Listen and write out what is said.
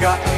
got